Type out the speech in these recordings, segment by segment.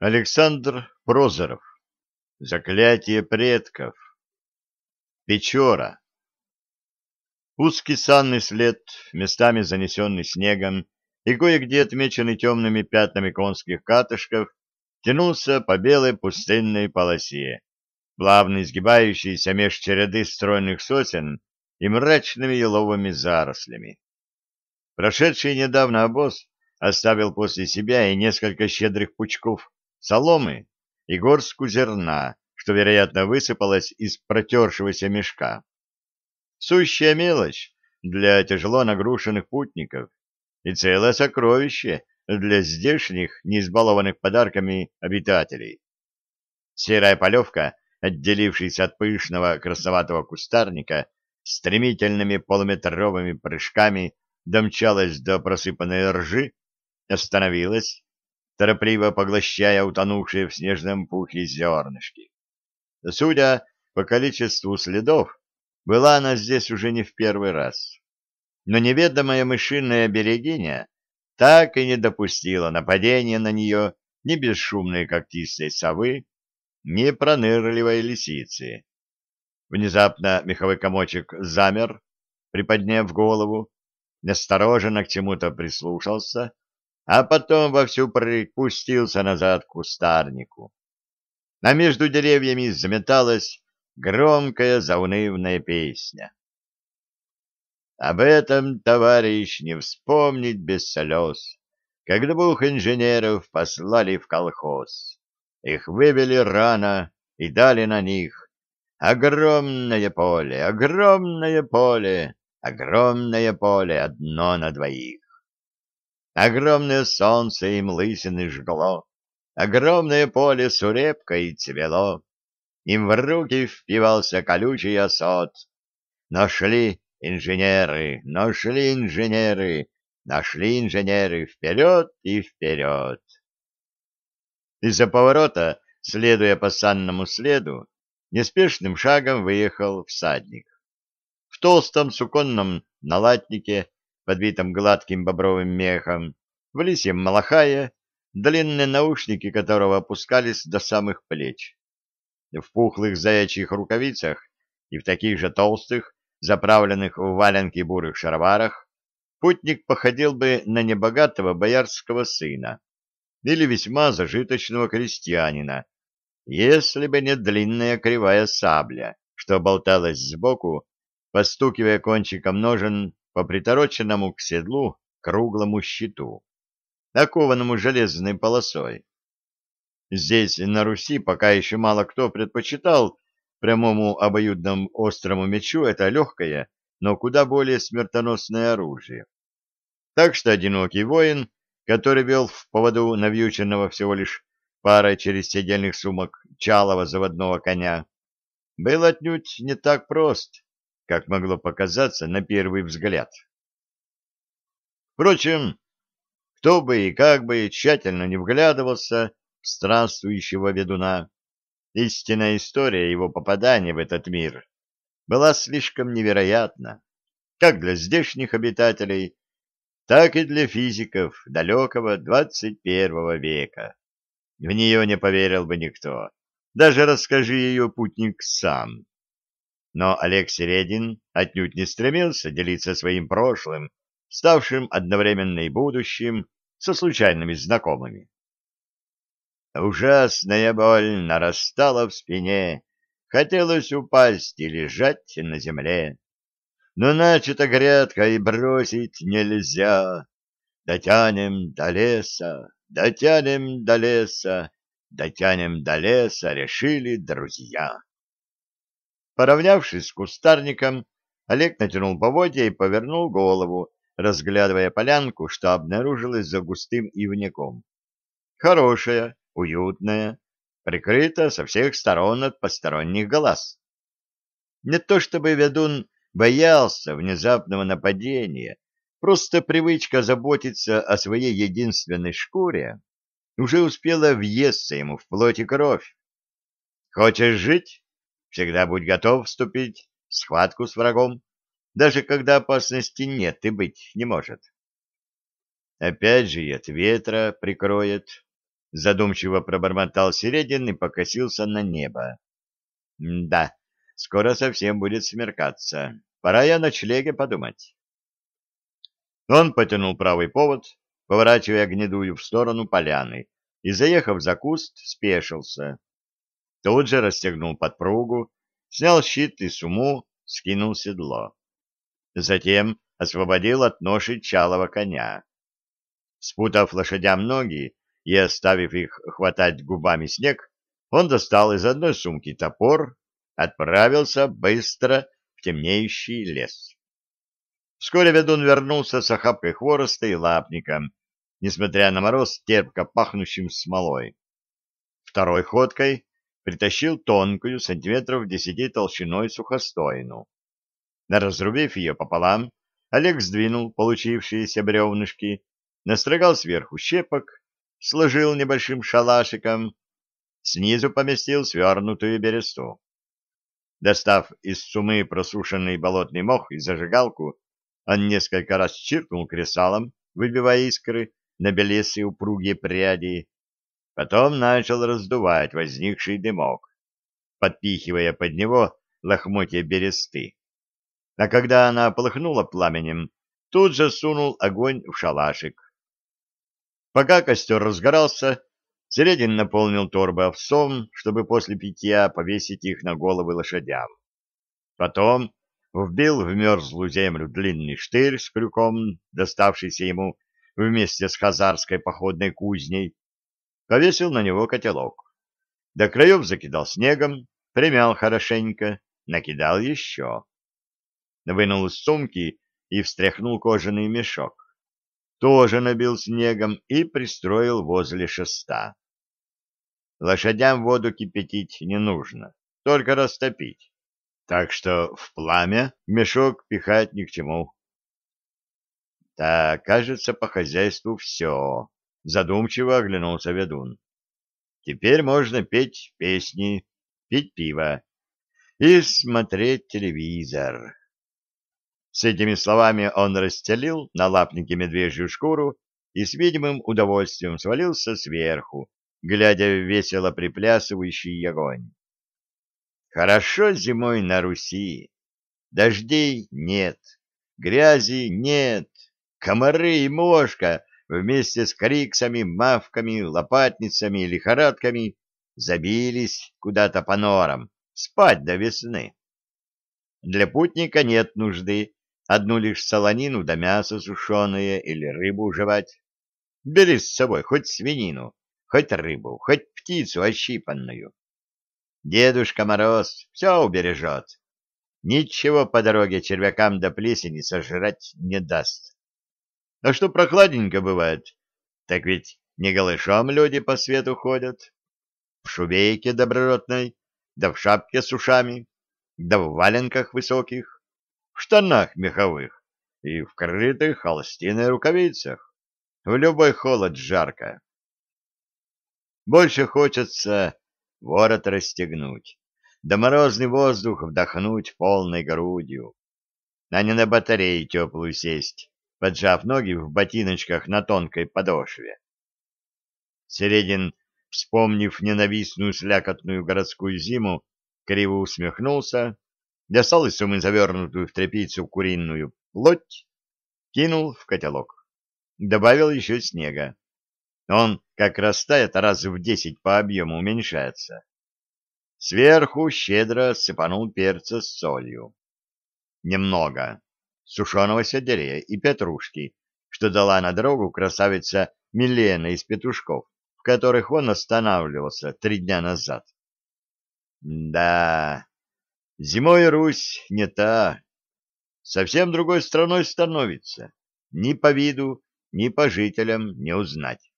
Александр Прозоров. Заклятие предков. Печора. Узкий санный след, местами занесенный снегом и кое-где отмеченный темными пятнами конских катышков, тянулся по белой пустынной полосе, плавно изгибающейся меж череды стройных сосен и мрачными еловыми зарослями. Прошедший недавно обоз оставил после себя и несколько щедрых пучков соломы и горстку зерна, что, вероятно, высыпалось из протершегося мешка. Сущая мелочь для тяжело нагрушенных путников и целое сокровище для здешних, не избалованных подарками обитателей. Серая полевка, отделившись от пышного красноватого кустарника, стремительными полуметровыми прыжками домчалась до просыпанной ржи, остановилась, торопливо поглощая утонувшие в снежном пухе зернышки. Судя по количеству следов, была она здесь уже не в первый раз. Но неведомая мышиная берегиня так и не допустила нападения на нее ни бесшумной когтистой совы, ни пронырливой лисицы. Внезапно меховой комочек замер, приподняв голову, настороженно к чему-то прислушался, а потом во всю прыть пустился назад к кустарнику. А между деревьями заметалась громкая заунывная песня. Об этом, товарищ, не вспомнить без слез, как двух инженеров послали в колхоз. Их вывели рано и дали на них огромное поле, огромное поле, огромное поле, одно на двоих. Огромное солнце им лысины жгло, огромное поле сурепкой цвело. Им в руки впивался колючий осот. Нашли инженеры, нашли инженеры, нашли инженеры вперед и вперед. Из-за поворота, следуя по санному следу, неспешным шагом выехал всадник. В толстом суконном налатнике подбитом гладким бобровым мехом, в лисьем малахае, длинные наушники которого опускались до самых плеч. В пухлых заячьих рукавицах и в таких же толстых, заправленных в валенки бурых шароварах, путник походил бы на небогатого боярского сына или весьма зажиточного крестьянина, если бы не длинная кривая сабля, что болталась сбоку, постукивая кончиком ножен по притороченному к седлу круглому щиту, окованному железной полосой. Здесь, на Руси, пока еще мало кто предпочитал прямому обоюдному острому мечу это легкое, но куда более смертоносное оружие. Так что одинокий воин, который вел в поводу навьюченного всего лишь парой через седельных сумок чалого заводного коня, был отнюдь не так прост, как могло показаться на первый взгляд. Впрочем, кто бы и как бы тщательно не вглядывался в странствующего ведуна, истинная история его попадания в этот мир была слишком невероятна, как для здешних обитателей, так и для физиков далекого 21 века. В нее не поверил бы никто, даже расскажи ее путник сам. Но Олег Середин отнюдь не стремился делиться своим прошлым, ставшим одновременно и будущим, со случайными знакомыми. Ужасная боль нарастала в спине, хотелось упасть и лежать на земле. Но начато грядка и бросить нельзя. Дотянем до леса, дотянем до леса, дотянем до леса, решили друзья. Поравнявшись с кустарником, Олег натянул поводья и повернул голову, разглядывая полянку, что обнаружилась за густым ивняком. Хорошая, уютная, прикрыта со всех сторон от посторонних глаз. Не то чтобы ведун боялся внезапного нападения, просто привычка заботиться о своей единственной шкуре уже успела въесться ему в плоть и кровь. Хочешь жить? Всегда будь готов вступить в схватку с врагом, даже когда опасности нет и быть не может. Опять же и от ветра прикроет. — задумчиво пробормотал Середин и покосился на небо. — Да, скоро совсем будет смеркаться. Пора я ночлеге подумать. Он потянул правый повод, поворачивая гнедую в сторону поляны, и, заехав за куст, спешился. Тут же расстегнул подпругу, снял щит и суму, скинул седло. Затем освободил от ноши чалого коня. Спутав лошадям ноги и оставив их хватать губами снег, он достал из одной сумки топор, отправился быстро в темнеющий лес. Вскоре ведун вернулся с охапкой хвороста и лапником, несмотря на мороз, терпко пахнущим смолой. Второй ходкой притащил тонкую, сантиметров десяти толщиной сухостойну. Разрубив ее пополам, Олег сдвинул получившиеся бревнышки, настрогал сверху щепок, сложил небольшим шалашиком, снизу поместил свернутую бересту. Достав из сумы просушенный болотный мох и зажигалку, он несколько раз чиркнул кресалом, выбивая искры на белесые упругие пряди, потом начал раздувать возникший дымок, подпихивая под него лохмотья бересты. А когда она полыхнула пламенем, тут же сунул огонь в шалашик. Пока костер разгорался, Середин наполнил торбы овсом, чтобы после питья повесить их на головы лошадям. Потом вбил в мерзлую землю длинный штырь с крюком, доставшийся ему вместе с хазарской походной кузней, повесил на него котелок. До краев закидал снегом, примял хорошенько, накидал еще. Вынул из сумки и встряхнул кожаный мешок. Тоже набил снегом и пристроил возле шеста. Лошадям воду кипятить не нужно, только растопить. Так что в пламя мешок пихать ни к чему. Так, кажется, по хозяйству все. Задумчиво оглянулся ведун. Теперь можно петь песни, пить пиво и смотреть телевизор. С этими словами он расстелил на лапнике медвежью шкуру и с видимым удовольствием свалился сверху, глядя в весело приплясывающий огонь. Хорошо зимой на Руси. Дождей нет, грязи нет, комары и мошка вместе с криксами, мавками, лопатницами и лихорадками забились куда-то по норам, спать до весны. Для путника нет нужды одну лишь солонину да мясо сушеное или рыбу жевать. Бери с собой хоть свинину, хоть рыбу, хоть птицу ощипанную. Дедушка Мороз все убережет. Ничего по дороге червякам до плесени сожрать не даст. А что прохладненько бывает, так ведь не голышом люди по свету ходят. В шубейке добротной, да в шапке с ушами, да в валенках высоких, в штанах меховых и в крытых холстиной рукавицах. В любой холод жарко. Больше хочется ворот расстегнуть, да морозный воздух вдохнуть полной грудью, а не на батарее теплую сесть, поджав ноги в ботиночках на тонкой подошве. Середин, вспомнив ненавистную слякотную городскую зиму, криво усмехнулся, достал из сумы завернутую в тряпицу куриную плоть, кинул в котелок. Добавил еще снега. Он, как растает, раз в десять по объему уменьшается. Сверху щедро сыпанул перца с солью. Немного. Сушеного сельдерея и петрушки, что дала на дорогу красавица Милена из петушков, в которых он останавливался три дня назад. Да, зимой Русь не та. Совсем другой страной становится. Ни по виду, ни по жителям не узнать.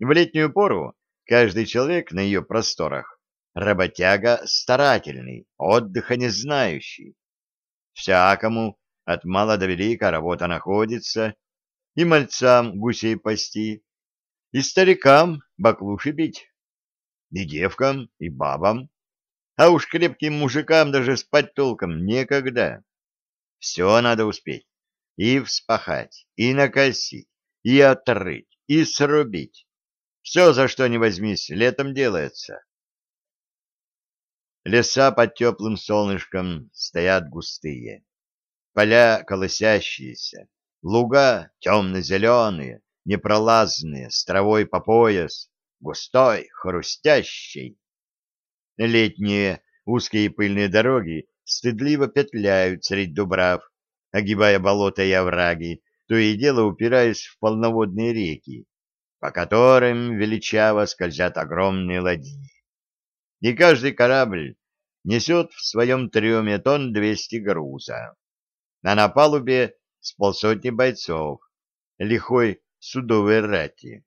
В летнюю пору каждый человек на ее просторах работяга старательный, отдыха не знающий. Всякому от мала до велика работа находится, и мальцам гусей пасти, и старикам баклуши бить, и девкам, и бабам, а уж крепким мужикам даже спать толком некогда. Все надо успеть, и вспахать, и накосить, и отрыть, и срубить Все, за что не возьмись, летом делается. Леса под теплым солнышком стоят густые, поля колосящиеся, луга темно-зеленые, непролазные, с травой по пояс, густой, хрустящий. Летние узкие пыльные дороги стыдливо петляют средь дубрав, огибая болота и овраги, то и дело упираясь в полноводные реки, по которым величаво скользят огромные ладьи. И каждый корабль несет в своем трюме тонн двести груза, а на палубе с полсотни бойцов, лихой судовой рати.